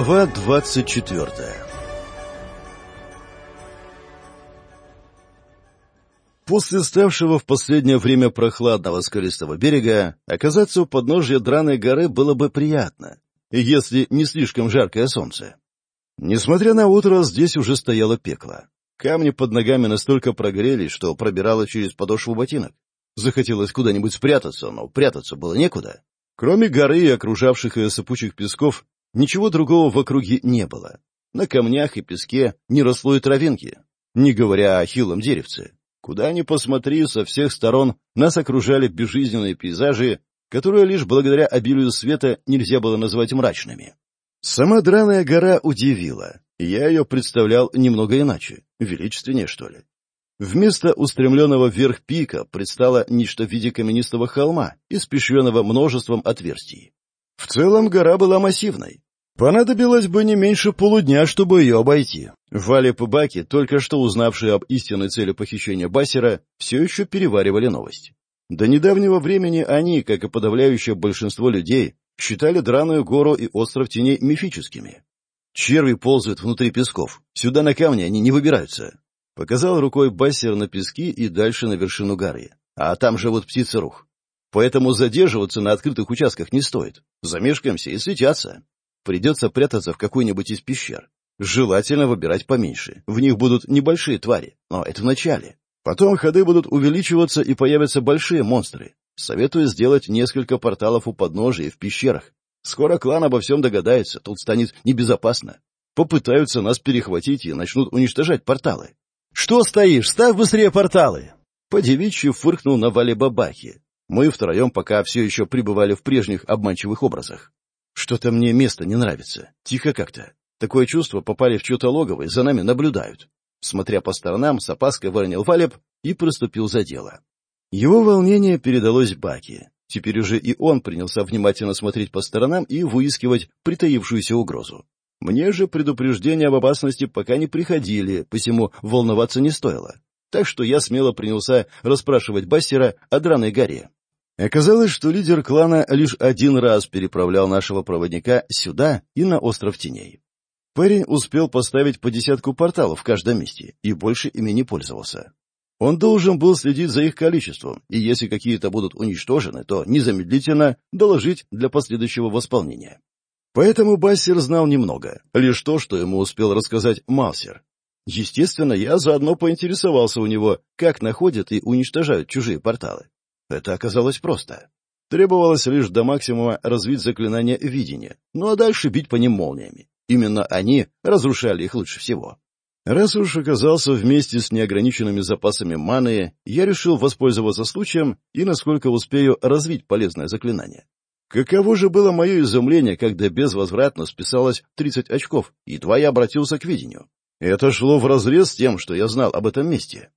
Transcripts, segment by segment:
Глава двадцать четвертая После ставшего в последнее время прохладного скалистого берега, оказаться у подножья Драной горы было бы приятно, если не слишком жаркое солнце. Несмотря на утро, здесь уже стояло пекло. Камни под ногами настолько прогрелись, что пробирало через подошву ботинок. Захотелось куда-нибудь спрятаться, но прятаться было некуда. Кроме горы и окружавших ее сыпучих песков, Ничего другого в округе не было. На камнях и песке не росло и травинки, не говоря о хилом деревце. Куда ни посмотри, со всех сторон нас окружали безжизненные пейзажи, которые лишь благодаря обилию света нельзя было назвать мрачными. Сама драная гора удивила. Я ее представлял немного иначе, величественнее, что ли. Вместо устремленного вверх пика предстало нечто в виде каменистого холма, испещренного множеством отверстий. В целом гора была массивной. Понадобилось бы не меньше полудня, чтобы ее обойти. Валип и Баки, только что узнавшие об истинной цели похищения Бассера, все еще переваривали новость. До недавнего времени они, как и подавляющее большинство людей, считали Драную гору и остров теней мифическими. Черви ползают внутри песков. Сюда на камни они не выбираются. Показал рукой Бассер на пески и дальше на вершину горы. А там живут птицы рух. Поэтому задерживаться на открытых участках не стоит. Замешкаемся и светятся. Придется прятаться в какой-нибудь из пещер. Желательно выбирать поменьше. В них будут небольшие твари, но это в начале. Потом ходы будут увеличиваться и появятся большие монстры. Советую сделать несколько порталов у подножия и в пещерах. Скоро клан обо всем догадается, тут станет небезопасно. Попытаются нас перехватить и начнут уничтожать порталы. — Что стоишь? Ставь быстрее порталы! Подевичьи фыркнул на Вале Бабахи, мы втроем пока все еще пребывали в прежних обманчивых образах. Что-то мне место не нравится. Тихо как-то. Такое чувство попали в чье-то логово и за нами наблюдают. Смотря по сторонам, с опаской выронил Валеб и приступил за дело. Его волнение передалось Баке. Теперь уже и он принялся внимательно смотреть по сторонам и выискивать притаившуюся угрозу. Мне же предупреждения об опасности пока не приходили, посему волноваться не стоило. Так что я смело принялся расспрашивать Бастера о драной горе. Оказалось, что лидер клана лишь один раз переправлял нашего проводника сюда и на остров Теней. Парень успел поставить по десятку порталов в каждом месте и больше ими не пользовался. Он должен был следить за их количеством, и если какие-то будут уничтожены, то незамедлительно доложить для последующего восполнения. Поэтому Бассер знал немного, лишь то, что ему успел рассказать Малсер. Естественно, я заодно поинтересовался у него, как находят и уничтожают чужие порталы. Это оказалось просто. Требовалось лишь до максимума развить заклинание видения, ну а дальше бить по ним молниями. Именно они разрушали их лучше всего. Раз уж оказался вместе с неограниченными запасами маны, я решил воспользоваться случаем и, насколько успею, развить полезное заклинание. Каково же было мое изумление, когда безвозвратно списалось 30 очков, едва я обратился к видению. Это шло вразрез с тем, что я знал об этом месте.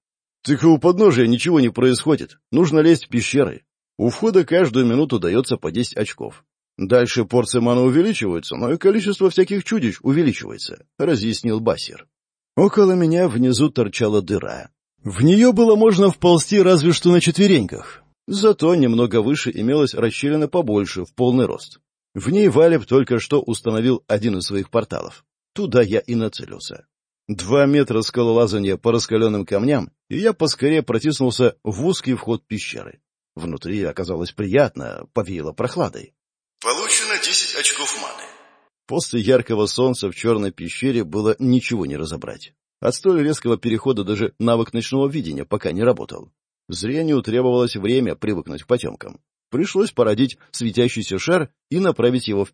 Тихо у подножия ничего не происходит. Нужно лезть в пещеры. У входа каждую минуту дается по 10 очков. Дальше порции мана увеличиваются, но и количество всяких чудищ увеличивается, — разъяснил Басир. Около меня внизу торчала дыра. В нее было можно вползти разве что на четвереньках. Зато немного выше имелась расщелина побольше, в полный рост. В ней Валеб только что установил один из своих порталов. Туда я и нацелился. Два метра скалолазания по раскаленным камням, и я поскорее протиснулся в узкий вход пещеры. Внутри оказалось приятно, повеяло прохладой. Получено десять очков маны. После яркого солнца в черной пещере было ничего не разобрать. От столь резкого перехода даже навык ночного видения пока не работал. Зрению требовалось время привыкнуть к потемкам. Пришлось породить светящийся шар и направить его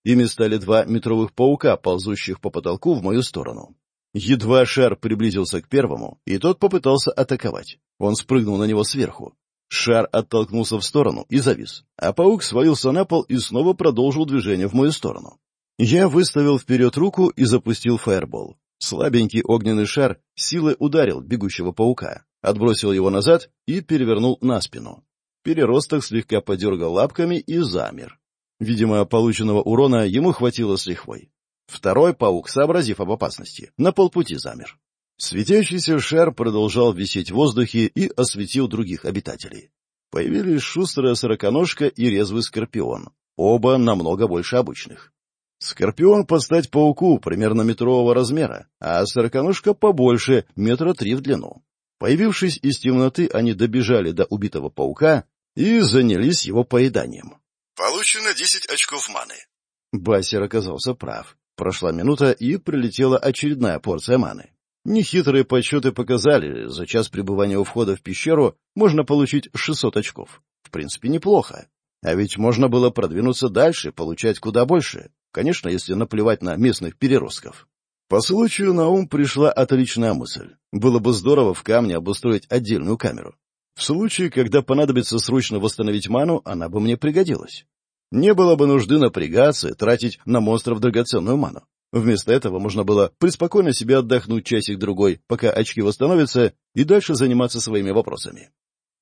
вперед. Первые монстры появились в десяти метрах от входа. Ими стали два метровых паука, ползущих по потолку в мою сторону. Едва шар приблизился к первому, и тот попытался атаковать. Он спрыгнул на него сверху. Шар оттолкнулся в сторону и завис, а паук свалился на пол и снова продолжил движение в мою сторону. Я выставил вперед руку и запустил фаербол. Слабенький огненный шар силой ударил бегущего паука, отбросил его назад и перевернул на спину. Переросток слегка подергал лапками и замер. Видимо, полученного урона ему хватило с лихвой. Второй паук, сообразив об опасности, на полпути замер. Светящийся шар продолжал висеть в воздухе и осветил других обитателей. Появились шустрая сороконожка и резвый скорпион, оба намного больше обычных. Скорпион под пауку примерно метрового размера, а сороконожка побольше, метра три в длину. Появившись из темноты, они добежали до убитого паука и занялись его поеданием. Получено 10 очков маны. Бассер оказался прав. Прошла минута, и прилетела очередная порция маны. Нехитрые подсчеты показали, за час пребывания у входа в пещеру можно получить 600 очков. В принципе, неплохо. А ведь можно было продвинуться дальше, получать куда больше. Конечно, если наплевать на местных переростков. По случаю на ум пришла отличная мысль. Было бы здорово в камне обустроить отдельную камеру. В случае, когда понадобится срочно восстановить ману, она бы мне пригодилась. Не было бы нужды напрягаться, тратить на монстров драгоценную ману. Вместо этого можно было преспокойно себе отдохнуть часик-другой, пока очки восстановятся, и дальше заниматься своими вопросами.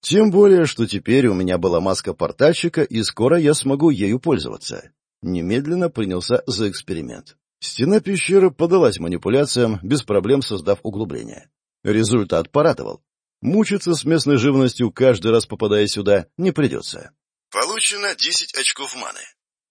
Тем более, что теперь у меня была маска портальщика, и скоро я смогу ею пользоваться. Немедленно принялся за эксперимент. Стена пещеры подалась манипуляциям, без проблем создав углубление. Результат порадовал. Мучиться с местной живностью, каждый раз попадая сюда, не придется. Получено 10 очков маны.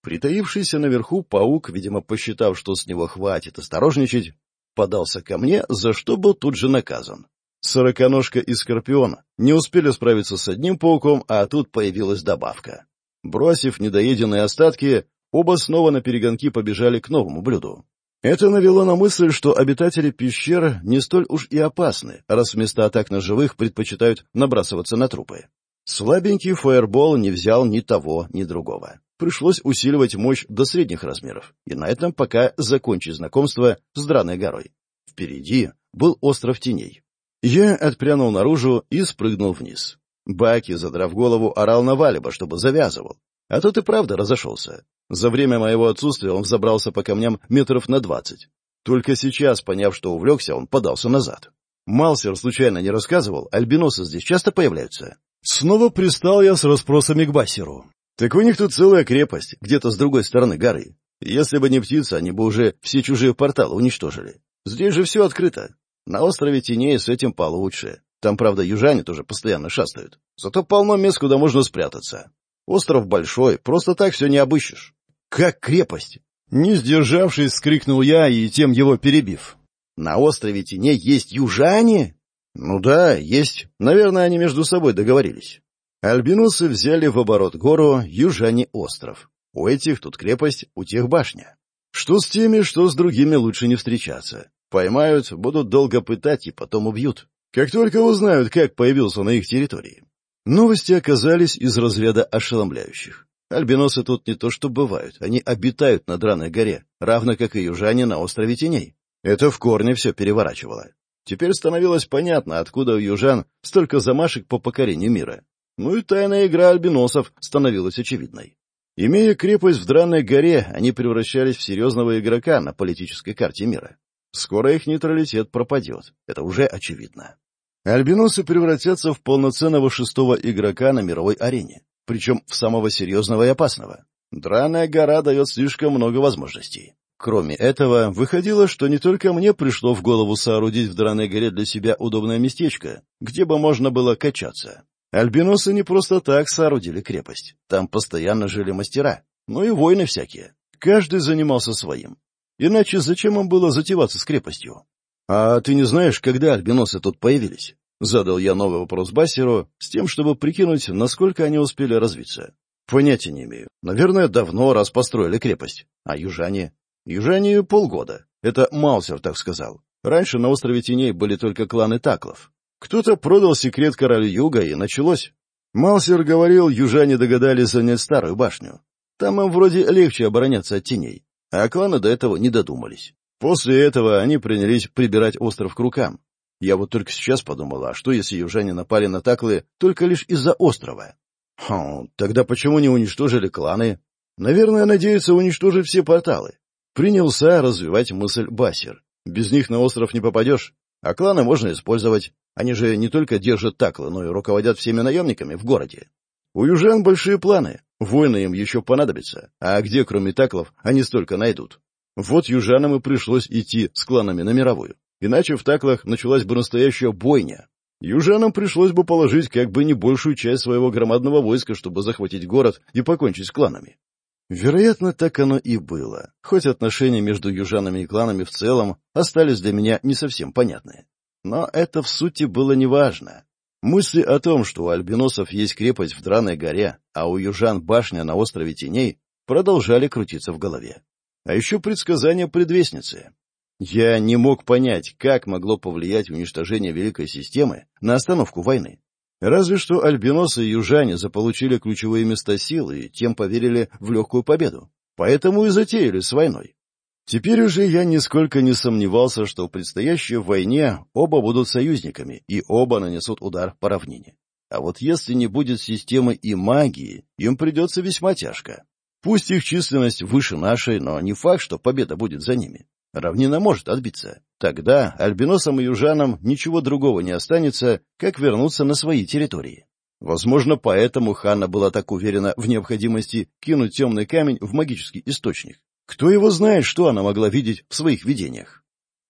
Притаившийся наверху паук, видимо, посчитав, что с него хватит осторожничать, подался ко мне, за что был тут же наказан. Сороконожка и скорпион не успели справиться с одним пауком, а тут появилась добавка. Бросив недоеденные остатки, оба снова на перегонки побежали к новому блюду. Это навело на мысль, что обитатели пещер не столь уж и опасны, раз вместо атак на живых предпочитают набрасываться на трупы. Слабенький фаербол не взял ни того, ни другого. Пришлось усиливать мощь до средних размеров, и на этом пока закончить знакомство с Драной горой. Впереди был остров теней. Я отпрянул наружу и спрыгнул вниз. Баки, задрав голову, орал на Валиба, чтобы завязывал. А тот и правда разошелся. За время моего отсутствия он взобрался по камням метров на двадцать. Только сейчас, поняв, что увлекся, он подался назад. Малсер случайно не рассказывал, альбиносы здесь часто появляются. Снова пристал я с расспросами к Басеру. «Так у них тут целая крепость, где-то с другой стороны горы. Если бы не птица, они бы уже все чужие порталы уничтожили. Здесь же все открыто. На острове Теней с этим получше. Там, правда, южане тоже постоянно шастают. Зато полно мест, куда можно спрятаться. Остров большой, просто так все не обыщешь. Как крепость!» Не сдержавшись, скрикнул я и тем его перебив. «На острове Теней есть южане?» Ну да, есть. Наверное, они между собой договорились. Альбинусы взяли в оборот гору Южани остров. У этих тут крепость, у тех башня. Что с теми, что с другими лучше не встречаться. Поймают, будут долго пытать и потом убьют. Как только узнают, как появился на их территории. Новости оказались из разряда ошеломляющих. Альбиносы тут не то что бывают, они обитают на Драной горе, равно как и южане на острове Теней. Это в корне все переворачивало. Теперь становилось понятно, откуда у южан столько замашек по покорению мира. Ну и тайная игра альбиносов становилась очевидной. Имея крепость в Дранной горе, они превращались в серьезного игрока на политической карте мира. Скоро их нейтралитет пропадет, это уже очевидно. Альбиносы превратятся в полноценного шестого игрока на мировой арене, причем в самого серьезного и опасного. Драная гора дает слишком много возможностей. Кроме этого, выходило, что не только мне пришло в голову соорудить в драной горе для себя удобное местечко, где бы можно было качаться. Альбиносы не просто так соорудили крепость. Там постоянно жили мастера, ну и воины всякие. Каждый занимался своим. Иначе зачем им было затеваться с крепостью? — А ты не знаешь, когда альбиносы тут появились? — задал я новый вопрос Бассеру, с тем, чтобы прикинуть, насколько они успели развиться. — Понятия не имею. Наверное, давно, раз построили крепость. А южане? Южане полгода. Это Маусер так сказал. Раньше на острове Теней были только кланы Таклов. Кто-то продал секрет королю Юга, и началось. Маусер говорил, южане догадались занять старую башню. Там им вроде легче обороняться от теней, а кланы до этого не додумались. После этого они принялись прибирать остров к рукам. Я вот только сейчас подумала, а что если южане напали на Таклы только лишь из-за острова? Хм, тогда почему не уничтожили кланы? Наверное, надеются уничтожить все порталы. Принял Са развивать мысль Басер. Без них на остров не попадешь. А кланы можно использовать. Они же не только держат таклы, но и руководят всеми наемниками в городе. У южан большие планы. Войны им еще понадобятся. А где, кроме таклов, они столько найдут? Вот южанам и пришлось идти с кланами на мировую. Иначе в таклах началась бы настоящая бойня. Южанам пришлось бы положить как бы не большую часть своего громадного войска, чтобы захватить город и покончить с кланами. Вероятно, так оно и было, хоть отношения между южанами и кланами в целом остались для меня не совсем понятны. Но это в сути было неважно. Мысли о том, что у альбиносов есть крепость в Драной горе, а у южан башня на острове Теней, продолжали крутиться в голове. А еще предсказания предвестницы. Я не мог понять, как могло повлиять уничтожение Великой Системы на остановку войны. Разве что альбиносы и южане заполучили ключевые места силы и тем поверили в легкую победу. Поэтому и затеяли с войной. Теперь уже я нисколько не сомневался, что в предстоящей войне оба будут союзниками, и оба нанесут удар по равнине. А вот если не будет системы и магии, им придется весьма тяжко. Пусть их численность выше нашей, но не факт, что победа будет за ними. Равнина может отбиться. Тогда альбиносам и южанам ничего другого не останется, как вернуться на свои территории. Возможно, поэтому Ханна была так уверена в необходимости кинуть темный камень в магический источник. Кто его знает, что она могла видеть в своих видениях?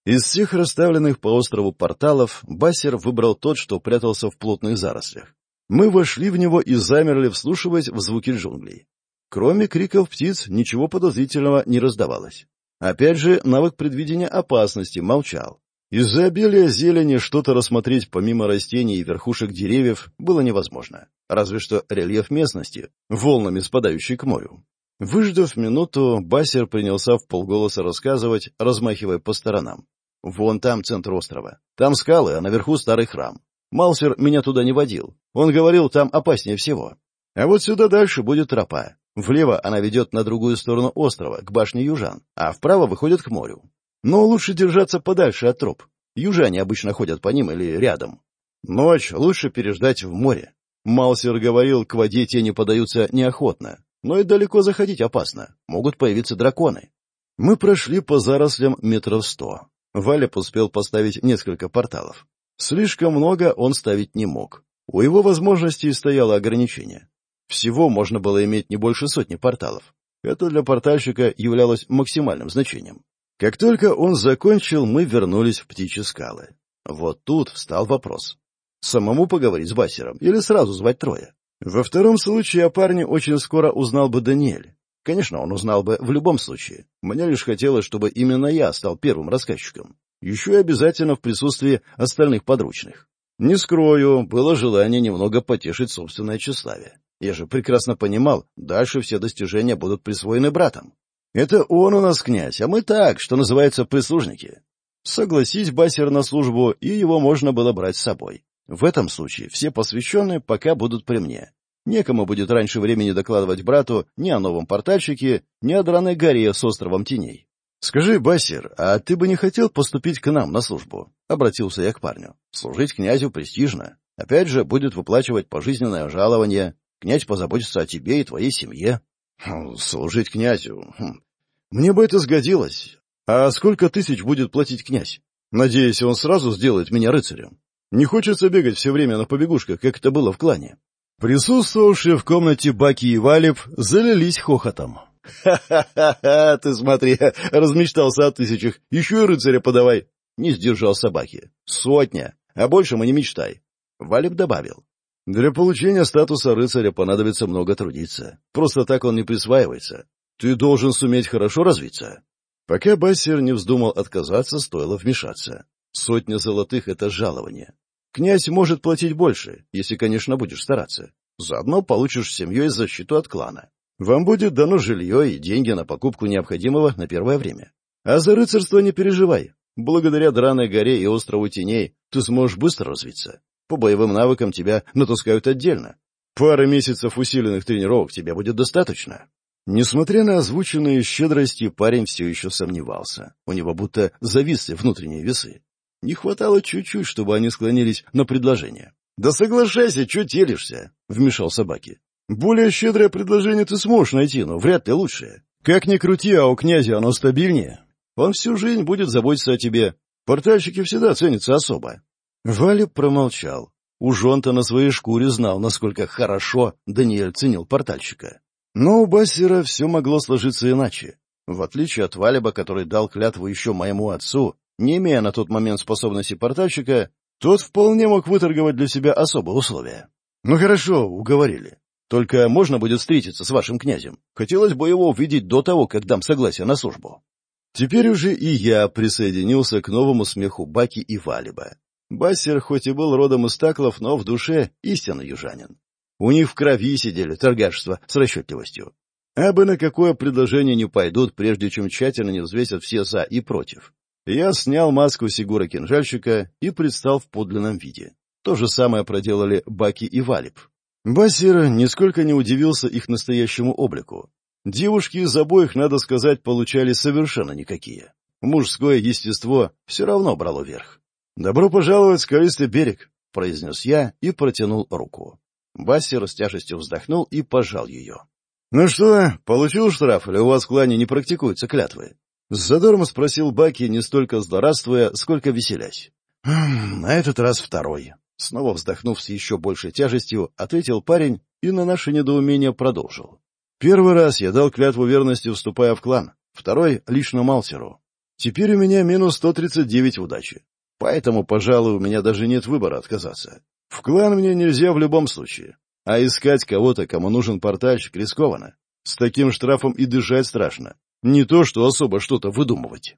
Из всех расставленных по острову порталов Бассер выбрал тот, что прятался в плотных зарослях. Мы вошли в него и замерли, вслушиваясь в звуки джунглей. Кроме криков птиц, ничего подозрительного не раздавалось. Опять же, навык предвидения опасности молчал. Из-за обилия зелени что-то рассмотреть помимо растений и верхушек деревьев было невозможно, разве что рельеф местности, волнами спадающий к морю. Выждав минуту, Басер принялся в полголоса рассказывать, размахивая по сторонам. «Вон там центр острова. Там скалы, а наверху старый храм. Малсер меня туда не водил. Он говорил, там опаснее всего. А вот сюда дальше будет тропа. Влево она ведет на другую сторону острова, к башне Южан, а вправо выходит к морю. Но лучше держаться подальше от троп. Южане обычно ходят по ним или рядом. Ночь лучше переждать в море. Маусер говорил, к воде тени подаются неохотно, но и далеко заходить опасно. Могут появиться драконы. Мы прошли по зарослям метров сто. Валеп успел поставить несколько порталов. Слишком много он ставить не мог. У его возможностей стояло ограничение. Всего можно было иметь не больше сотни порталов. Это для портальщика являлось максимальным значением. Как только он закончил, мы вернулись в птичьи скалы. Вот тут встал вопрос. Самому поговорить с Бассером или сразу звать Троя? Во втором случае о парне очень скоро узнал бы Даниэль. Конечно, он узнал бы в любом случае. Мне лишь хотелось, чтобы именно я стал первым рассказчиком. Еще и обязательно в присутствии остальных подручных. Не скрою, было желание немного потешить собственное тщеславие. Я же прекрасно понимал, дальше все достижения будут присвоены братом. Это он у нас князь, а мы так, что называется, прислужники. Согласись, Басер на службу, и его можно было брать с собой. В этом случае все посвященные пока будут при мне. Некому будет раньше времени докладывать брату ни о новом портальщике, ни о драной горе с островом теней. — Скажи, Басер, а ты бы не хотел поступить к нам на службу? — обратился я к парню. — Служить князю престижно. Опять же, будет выплачивать пожизненное жалование, Князь позаботится о тебе и твоей семье. Хм, служить князю. Хм. Мне бы это сгодилось. А сколько тысяч будет платить князь? Надеюсь, он сразу сделает меня рыцарем. Не хочется бегать все Для получения статуса рыцаря понадобится много трудиться. Просто так он не присваивается. Ты должен суметь хорошо развиться. Пока Бассер не вздумал отказаться, стоило вмешаться. Сотня золотых — это жалование. Князь может платить больше, если, конечно, будешь стараться. Заодно получишь семью и защиту от клана. Вам будет дано жилье и деньги на покупку необходимого на первое время. А за рыцарство не переживай. Благодаря Драной горе и острову теней ты сможешь быстро развиться. По боевым навыкам тебя натаскают отдельно. Пары месяцев усиленных тренировок тебе будет достаточно. Несмотря на озвученные щедрости, парень все еще сомневался. У него будто зависли внутренние весы. Не хватало чуть-чуть, чтобы они склонились на предложение. «Да соглашайся, что телишься?» — вмешал собаки. «Более щедрое предложение ты сможешь найти, но вряд ли лучшее. Как ни крути, а у князя оно стабильнее. Он всю жизнь будет заботиться о тебе. Портальщики всегда ценятся особо. Валя промолчал. Уж он-то на своей шкуре знал, насколько хорошо Даниэль ценил портальщика. Но у Бассера все могло сложиться иначе. В отличие от Валиба, который дал клятву еще моему отцу, не имея на тот момент способности портальщика, Тот вполне мог выторговать для себя особые условия. «Ну хорошо, уговорили. Только можно будет встретиться с вашим князем. Хотелось бы его увидеть до того, как дам согласие на службу». Теперь уже и я присоединился к новому смеху Баки и Валиба. Бассер хоть и был родом из Таклов, но в душе истинно южанин. У них в крови сидели торгашества с расчетливостью. А бы на какое предложение не пойдут, прежде чем тщательно не взвесят все «за» и «против». Я снял маску Сигура кинжальщика и предстал в подлинном виде. То же самое проделали Баки и Валип. Бассер нисколько не удивился их настоящему облику. Девушки из «Добро пожаловать скалистый берег», — произнес я и протянул руку. Бассер с тяжестью вздохнул и пожал ее. «Ну что, получил штраф или у вас в клане не практикуются клятвы?» С задором спросил Баки, не столько злорадствуя, сколько веселясь. «Хм, «На этот раз второй». Снова вздохнув с еще большей тяжестью, ответил парень и на наше недоумение продолжил. «Первый раз я дал клятву верности, вступая в клан, второй — лично Малсеру. Теперь у меня минус 139 удачи поэтому, пожалуй, у меня даже нет выбора отказаться. В клан мне нельзя в любом случае, а искать кого-то, кому нужен портальщик, рискованно. С таким штрафом и дышать страшно, не то что особо что-то выдумывать.